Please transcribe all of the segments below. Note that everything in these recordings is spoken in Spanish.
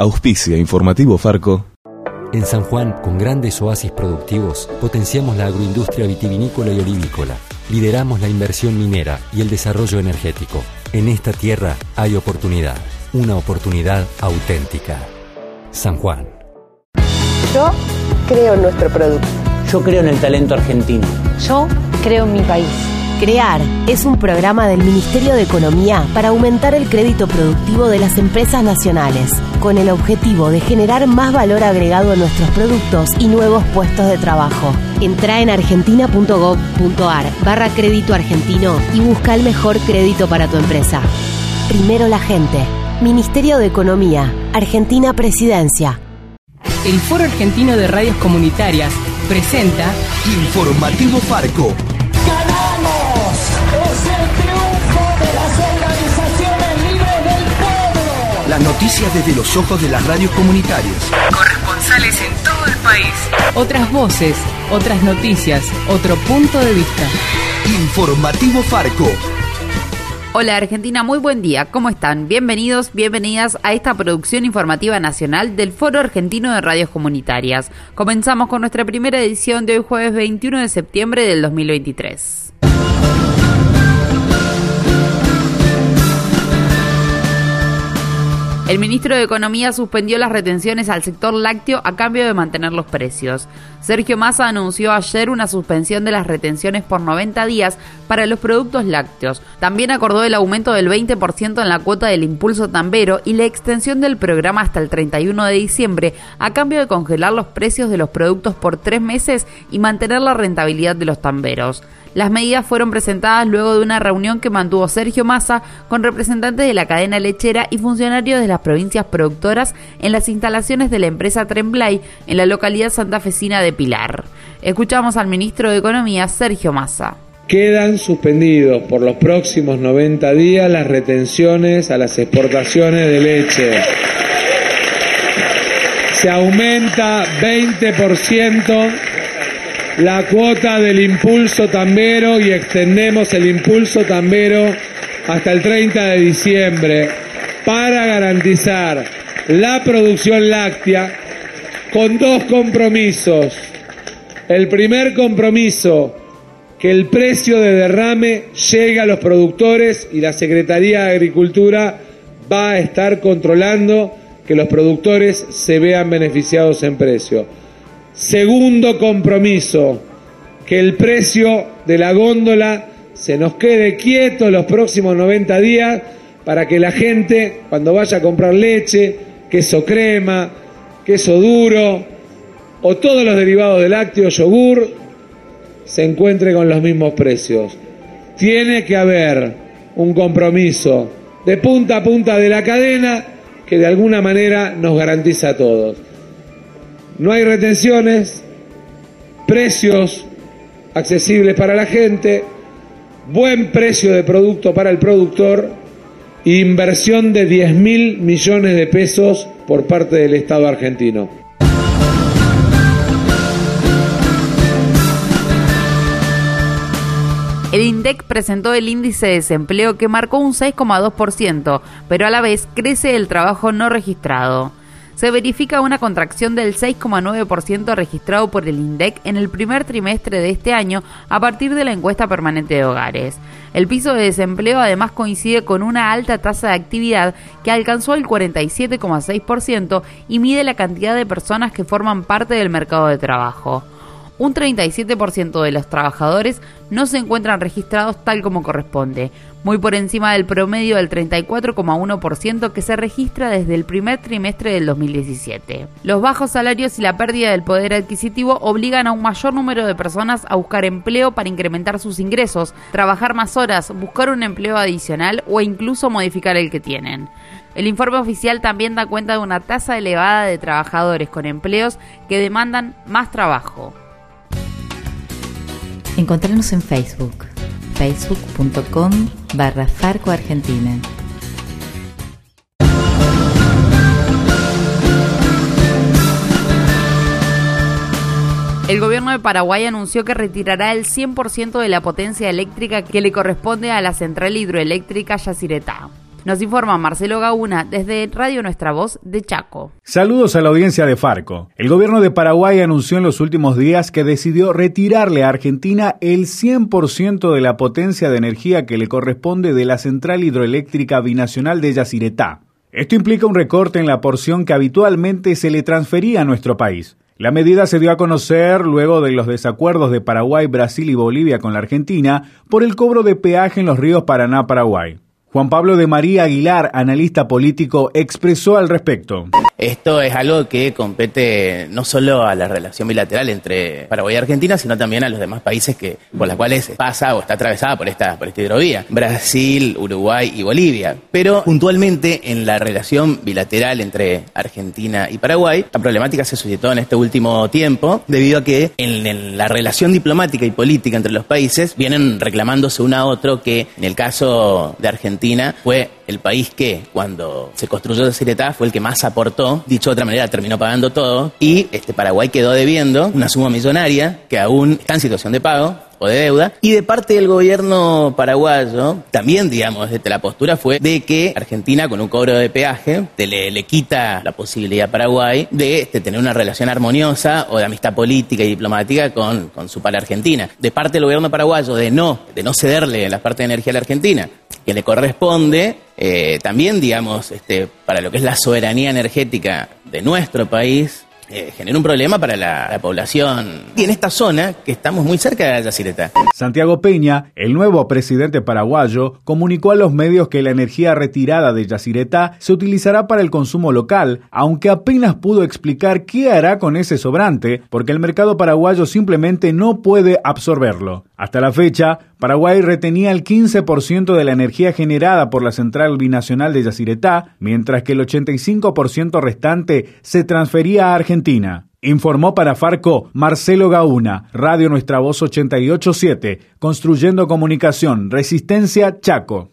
Auspicia Informativo Farco. En San Juan, con grandes oasis productivos, potenciamos la agroindustria vitivinícola y olivícola. Lideramos la inversión minera y el desarrollo energético. En esta tierra hay oportunidad, una oportunidad auténtica. San Juan. Yo creo en nuestro producto. Yo creo en el talento argentino. Yo creo en mi país. CREAR es un programa del Ministerio de Economía para aumentar el crédito productivo de las empresas nacionales, con el objetivo de generar más valor agregado en nuestros productos y nuevos puestos de trabajo. Entra en argentina.gov.ar barra crédito argentino y busca el mejor crédito para tu empresa. Primero la gente. Ministerio de Economía. Argentina Presidencia. El Foro Argentino de Radios Comunitarias presenta Informativo Farco. ¡Ganamos! Noticias desde los ojos de las radios comunitarias. corresponsales en todo el país. Otras voces, otras noticias, otro punto de vista. Informativo Farco. Hola Argentina, muy buen día. ¿Cómo están? Bienvenidos, bienvenidas a esta producción informativa nacional del Foro Argentino de Radios Comunitarias. Comenzamos con nuestra primera edición de hoy jueves 21 de septiembre del 2023. El ministro de Economía suspendió las retenciones al sector lácteo a cambio de mantener los precios. Sergio Massa anunció ayer una suspensión de las retenciones por 90 días para los productos lácteos. También acordó el aumento del 20% en la cuota del impulso tambero y la extensión del programa hasta el 31 de diciembre a cambio de congelar los precios de los productos por tres meses y mantener la rentabilidad de los tamberos. Las medidas fueron presentadas luego de una reunión que mantuvo Sergio Massa con representantes de la cadena lechera y funcionarios de las provincias productoras en las instalaciones de la empresa Tremblay en la localidad santafesina de Pilar. Escuchamos al ministro de Economía, Sergio Massa. Quedan suspendidos por los próximos 90 días las retenciones a las exportaciones de leche. Se aumenta 20% la cuota del impulso tambero y extendemos el impulso tambero hasta el 30 de diciembre para garantizar la producción láctea con dos compromisos. El primer compromiso, que el precio de derrame llegue a los productores y la Secretaría de Agricultura va a estar controlando que los productores se vean beneficiados en precio. Segundo compromiso, que el precio de la góndola se nos quede quieto los próximos 90 días para que la gente cuando vaya a comprar leche, queso crema, queso duro o todos los derivados de lácteo, yogur, se encuentre con los mismos precios. Tiene que haber un compromiso de punta a punta de la cadena que de alguna manera nos garantiza a todos. No hay retenciones, precios accesibles para la gente, buen precio de producto para el productor inversión de 10 mil millones de pesos por parte del Estado argentino. El INDEC presentó el índice de desempleo que marcó un 6,2%, pero a la vez crece el trabajo no registrado se verifica una contracción del 6,9% registrado por el INDEC en el primer trimestre de este año a partir de la encuesta permanente de hogares. El piso de desempleo además coincide con una alta tasa de actividad que alcanzó el 47,6% y mide la cantidad de personas que forman parte del mercado de trabajo un 37% de los trabajadores no se encuentran registrados tal como corresponde, muy por encima del promedio del 34,1% que se registra desde el primer trimestre del 2017. Los bajos salarios y la pérdida del poder adquisitivo obligan a un mayor número de personas a buscar empleo para incrementar sus ingresos, trabajar más horas, buscar un empleo adicional o incluso modificar el que tienen. El informe oficial también da cuenta de una tasa elevada de trabajadores con empleos que demandan más trabajo. Encontrarnos en Facebook, facebook.com barra Farco Argentina. El gobierno de Paraguay anunció que retirará el 100% de la potencia eléctrica que le corresponde a la central hidroeléctrica Yacyretá. Nos informa Marcelo Gauna desde Radio Nuestra Voz de Chaco. Saludos a la audiencia de Farco. El gobierno de Paraguay anunció en los últimos días que decidió retirarle a Argentina el 100% de la potencia de energía que le corresponde de la central hidroeléctrica binacional de Yacyretá. Esto implica un recorte en la porción que habitualmente se le transfería a nuestro país. La medida se dio a conocer luego de los desacuerdos de Paraguay, Brasil y Bolivia con la Argentina por el cobro de peaje en los ríos Paraná-Paraguay. Juan Pablo de María Aguilar, analista político, expresó al respecto. Esto es algo que compete no solo a la relación bilateral entre Paraguay y Argentina, sino también a los demás países que, por los cuales pasa o está atravesada por esta, por esta hidrovía. Brasil, Uruguay y Bolivia. Pero puntualmente en la relación bilateral entre Argentina y Paraguay, la problemática se suscitó en este último tiempo debido a que en, en la relación diplomática y política entre los países vienen reclamándose uno a otro que en el caso de Argentina Argentina fue el país que, cuando se construyó de Ciretá, fue el que más aportó, dicho de otra manera, terminó pagando todo, y este Paraguay quedó debiendo una suma millonaria que aún está en situación de pago, o de deuda. Y de parte del gobierno paraguayo, también, digamos, desde la postura fue de que Argentina, con un cobro de peaje, te le, le quita la posibilidad a Paraguay de este, tener una relación armoniosa o de amistad política y diplomática con, con su par Argentina. De parte del gobierno paraguayo, de no, de no cederle la parte de energía a la Argentina, que le corresponde, eh, también, digamos, este, para lo que es la soberanía energética de nuestro país, eh, genera un problema para la, población. Y en esta zona, que estamos muy cerca de la. Santiago Peña, el nuevo presidente paraguayo, comunicó a los medios que la energía retirada de Yacireta se utilizará para el consumo local, aunque apenas pudo explicar qué hará con ese sobrante, porque el mercado paraguayo simplemente no puede absorberlo. Hasta la fecha, Paraguay retenía el 15% de la energía generada por la central binacional de Yacyretá, mientras que el 85% restante se transfería a Argentina. Informó para Farco Marcelo Gauna, Radio Nuestra Voz 887, Construyendo Comunicación, Resistencia Chaco.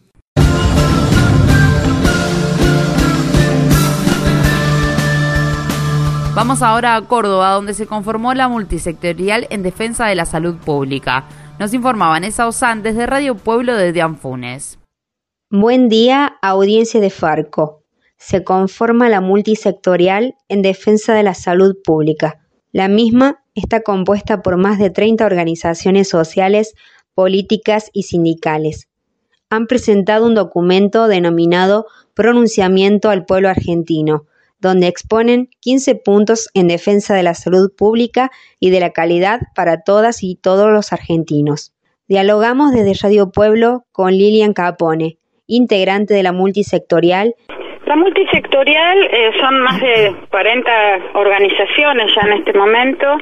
Vamos ahora a Córdoba, donde se conformó la multisectorial en defensa de la salud pública. Nos informa Vanessa Osán desde Radio Pueblo de Dianfunes. Buen día, audiencia de Farco. Se conforma la multisectorial en defensa de la salud pública. La misma está compuesta por más de 30 organizaciones sociales, políticas y sindicales. Han presentado un documento denominado Pronunciamiento al Pueblo Argentino, donde exponen 15 puntos en defensa de la salud pública y de la calidad para todas y todos los argentinos. Dialogamos desde Radio Pueblo con Lilian Capone, integrante de la multisectorial. La multisectorial eh, son más de 40 organizaciones ya en este momento,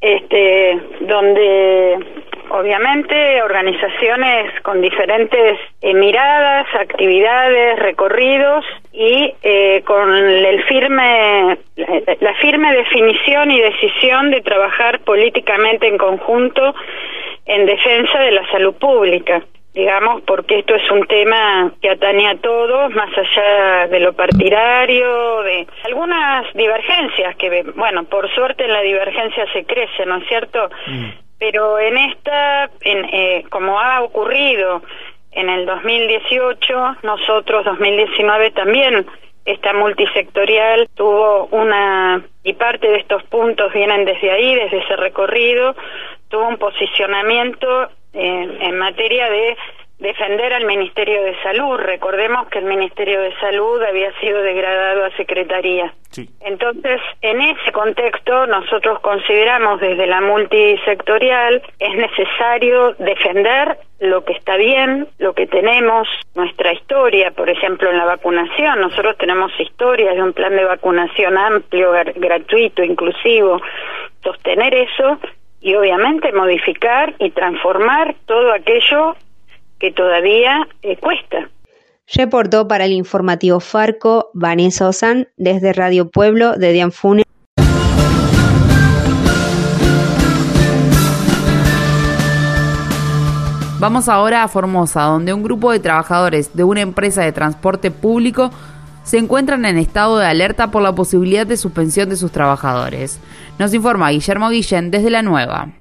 este, donde obviamente organizaciones con diferentes eh, miradas, actividades, recorridos y eh, con el firme, la firme definición y decisión de trabajar políticamente en conjunto en defensa de la salud pública digamos, porque esto es un tema que atañe a todos, más allá de lo partidario, de algunas divergencias, que, bueno, por suerte en la divergencia se crece, ¿no es cierto? Mm. Pero en esta, en, eh, como ha ocurrido en el 2018, nosotros 2019 también esta multisectorial tuvo una, y parte de estos puntos vienen desde ahí, desde ese recorrido, tuvo un posicionamiento en materia de defender al Ministerio de Salud. Recordemos que el Ministerio de Salud había sido degradado a Secretaría. Entonces, en ese contexto, nosotros consideramos desde la multisectorial es necesario defender lo que está bien, lo que tenemos, nuestra historia, por ejemplo, en la vacunación. Nosotros tenemos historias de un plan de vacunación amplio, gratuito, inclusivo. Sostener eso y obviamente modificar y transformar todo aquello que todavía eh, cuesta. Reportó para el informativo Farco Vanessa Osan desde Radio Pueblo de Dianfune. Vamos ahora a Formosa, donde un grupo de trabajadores de una empresa de transporte público se encuentran en estado de alerta por la posibilidad de suspensión de sus trabajadores. Nos informa Guillermo Guillén desde La Nueva.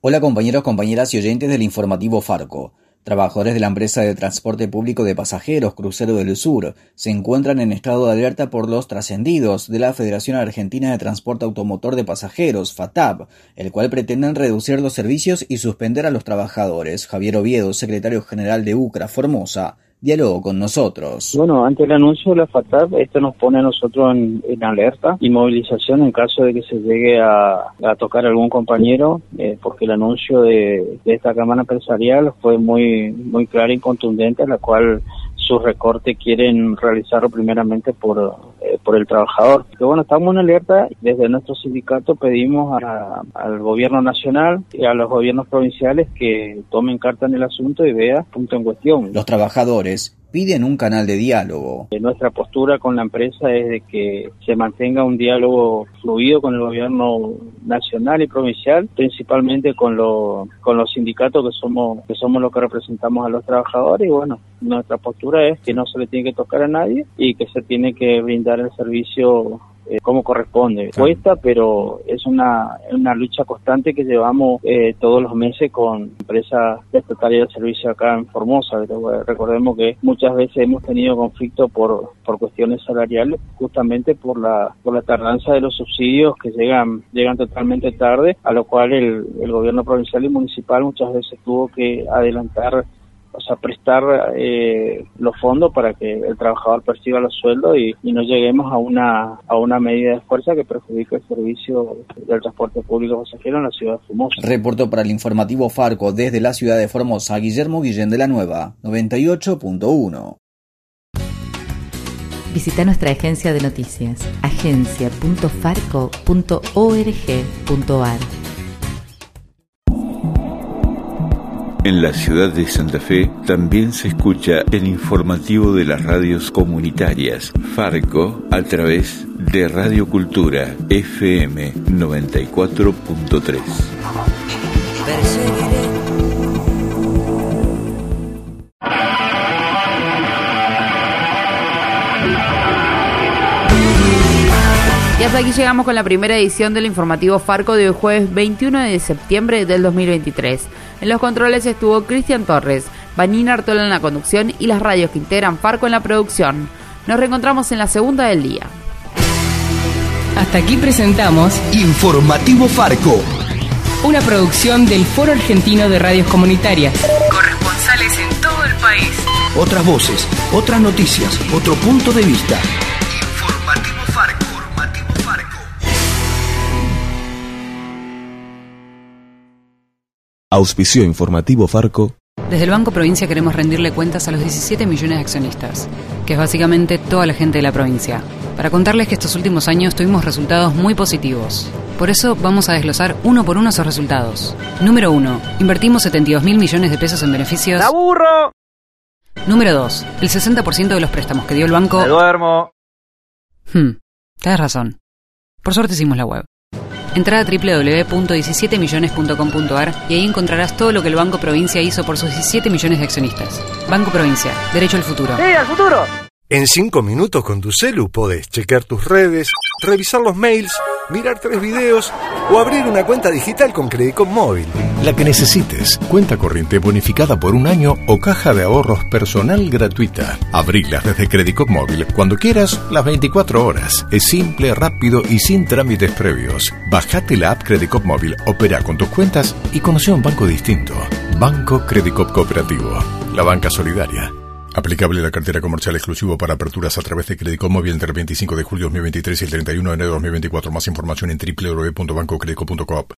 Hola compañeros, compañeras y oyentes del informativo Farco. Trabajadores de la empresa de transporte público de pasajeros Crucero del Sur se encuentran en estado de alerta por los trascendidos de la Federación Argentina de Transporte Automotor de Pasajeros, FATAP, el cual pretenden reducir los servicios y suspender a los trabajadores. Javier Oviedo, secretario general de UCRA Formosa, diálogo con nosotros. Bueno, ante el anuncio de la FATAP, esto nos pone a nosotros en, alerta y movilización en caso de que se llegue a, tocar algún compañero, eh, porque el anuncio de, esta Cámara Empresarial fue muy, muy claro y contundente, en la cual su recorte quieren realizarlo primeramente por, eh, por el trabajador. Pero bueno, estamos en alerta. Desde nuestro sindicato pedimos al gobierno nacional y a los gobiernos provinciales que tomen carta en el asunto y vean punto en cuestión. Los trabajadores piden un canal de diálogo. Nuestra postura con la empresa es de que se mantenga un diálogo fluido con el gobierno nacional y provincial, principalmente con, con los sindicatos que somos, que somos los que representamos a los trabajadores y bueno, nuestra postura es que no se le tiene que tocar a nadie y que se tiene que brindar el servicio eh, como corresponde. Cuesta, pero es una, una lucha constante que llevamos eh, todos los meses con empresas estatales de servicio acá en Formosa. Recordemos que muchas veces hemos tenido conflictos por, por cuestiones salariales, justamente por la, por la tardanza de los subsidios que llegan, llegan totalmente tarde, a lo cual el, el gobierno provincial y municipal muchas veces tuvo que adelantar o sea, prestar eh, los fondos para que el trabajador perciba los sueldos y, no lleguemos a una, a una medida de fuerza que perjudique el servicio del transporte público pasajero en la ciudad de Formosa. Reportó para el informativo Farco desde la ciudad de Formosa, Guillermo Guillén de la Nueva, 98.1. Visita nuestra agencia de noticias, agencia.farco.org.ar. En la ciudad de Santa Fe también se escucha el informativo de las radios comunitarias Farco a través de Radio Cultura FM 94.3. Y hasta aquí llegamos con la primera edición del informativo Farco de hoy jueves 21 de septiembre del 2023. En los controles estuvo Cristian Torres, Vanina Artola en la conducción y las radios que integran Farco en la producción. Nos reencontramos en la segunda del día. Hasta aquí presentamos Informativo Farco. Una producción del Foro Argentino de Radios Comunitarias. Corresponsales en todo el país. Otras voces, otras noticias, otro punto de vista. Auspicio informativo Farco. Desde el Banco Provincia queremos rendirle cuentas a los 17 millones de accionistas, que es básicamente toda la gente de la provincia, para contarles que estos últimos años tuvimos resultados muy positivos. Por eso vamos a desglosar uno por uno esos resultados. Número 1. Invertimos 72 mil millones de pesos en beneficios. ¡La burro! Número 2. El 60% de los préstamos que dio el banco. ¡Me duermo! Hmm, tienes razón. Por suerte hicimos la web. Entra a www.17millones.com.ar y ahí encontrarás todo lo que el Banco Provincia hizo por sus 17 millones de accionistas. Banco Provincia, derecho al futuro. ¡Sí, al futuro! En 5 minutos con tu celu podés chequear tus redes, revisar los mails, mirar tres videos o abrir una cuenta digital con Credicop Móvil. La que necesites. Cuenta corriente bonificada por un año o caja de ahorros personal gratuita. Abrilas desde Credicop Móvil cuando quieras, las 24 horas. Es simple, rápido y sin trámites previos. Bajate la app Credicop Móvil, opera con tus cuentas y conoce un banco distinto. Banco Credicop Cooperativo. La banca solidaria. Aplicable la cartera comercial exclusivo para aperturas a través de Crédito Móvil entre el 25 de julio de 2023 y el 31 de enero de 2024. Más información en www.bancocredico.coop.